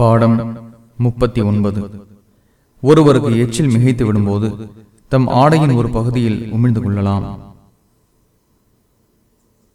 பாடம் முப்பத்தி ஒன்பது. ஒருவருக்கு எச்சில் மிகைத்து விடும்போது தம் ஆடையின் ஒரு பகுதியில் உமிழ்ந்து கொள்ளலாம்.